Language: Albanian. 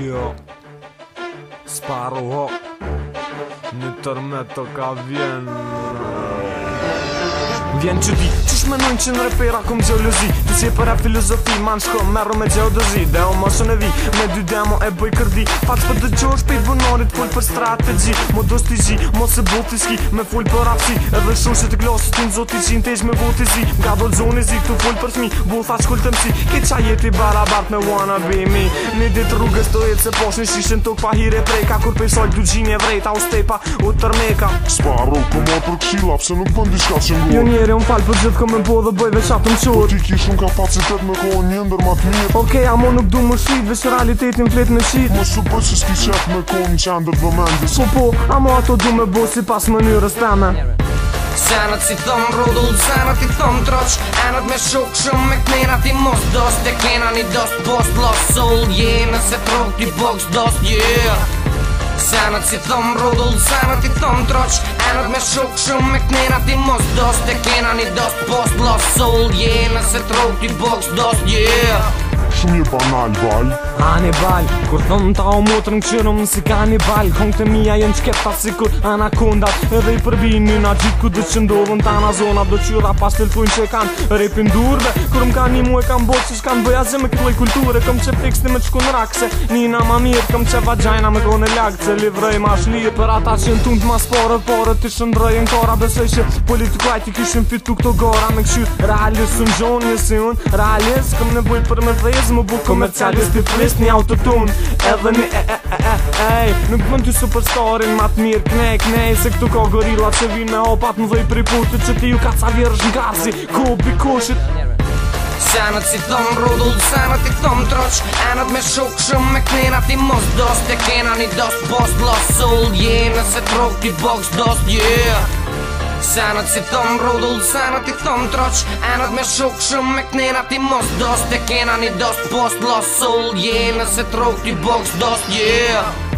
Jo Sparu ho Një tërme të ka vjen Rrrr vjen që di që shmenojnë që në refera kom gjeolozi të si e para filozofi man shko merru me gjeodozi dhe o mosën e vi me dy demo e bëj kërdi pak për po të gjosh pej bunorit full për strategi mo do s'ti gji mo se bot t'i ski me full për apsi edhe shumë që të glasë t'in zot t'i qin t'esh me vot t'i zi nga do zoni zi këtu full për t'mi bu tha shkull të msi ke qa jeti barabart me wanna be me një dit rrugës të jetë se posh një shishën tuk pa hire prejka kur pej sol du gjinje vrejta u stepa u tërmeka Sparro, ku mo për nuk shka që ngon Jo një shere Unë falë për gjithë këmë po në po dhe bëjve veç atë më qurë Po ti kishë në kapacitet me kohë një ndër ma të mirë Oke, okay, nuk du më shqit, veç realitetin flet në shqit Më su për që s'ki qëtë me kohë që qëndër dhe mendis Po po, amon ato du me bo si pas mënyrës teme Senat si thëmë rrudull, senat i thëmë troq Enat me shukë shumë me knena ti mos Dost Te kena një dos post lost soul Yeah, nëse trok ti box dos, yeah Senat si thëm rrudull, senat i koq Enët me shukë shumë me knena ti mos dos Te kena një dos post lost soul Je yeah, nëse trok ti box dos yeah. Shumë një banal valj Anibal Kur thëm ta o motrën këshërëm si kanibal Kongë të mija jenë qketa si kur anakonda Edhe i përbinë një në gjitë ku dhe që ndodhën ta në zona Do qyra pas të lpujnë që e kanë repin durve Kur më ka një mu e kam botë që shkanë bëja zhe me këtë loj kulture Këm që fiksti me qku në rakse Nina ma mirë Këm që vagjajna me kone lakë Që livrej ma shlije për ata që në tundë ma sporët Porët të shëndrej në kora Besoj që politikuaj të kishin fitu këto gora Me këshyr realist unë gjonë një si unë realist Këm nevoj për me thejz është një autotune Edhe një e e e e e e Nuk vëndu superstarin ma të mirë Kne e se këtu ka gorilla që vinë me hopat Më dhej i putët që ti ju ka ca vjerë është në Ku u pikushit Senat si thëm rudull, senat i thëm troq Enat me shuk shumë me knina ti mos dost Te kena një dost post lost soul Yeah, nëse trok ti box dost, yeah Senat si thom rudull, senat i thom troq Enat me shuk shumë me knena ti mos dost E kena një dost post los soul, Je yeah, nëse trok ti box dost, yeah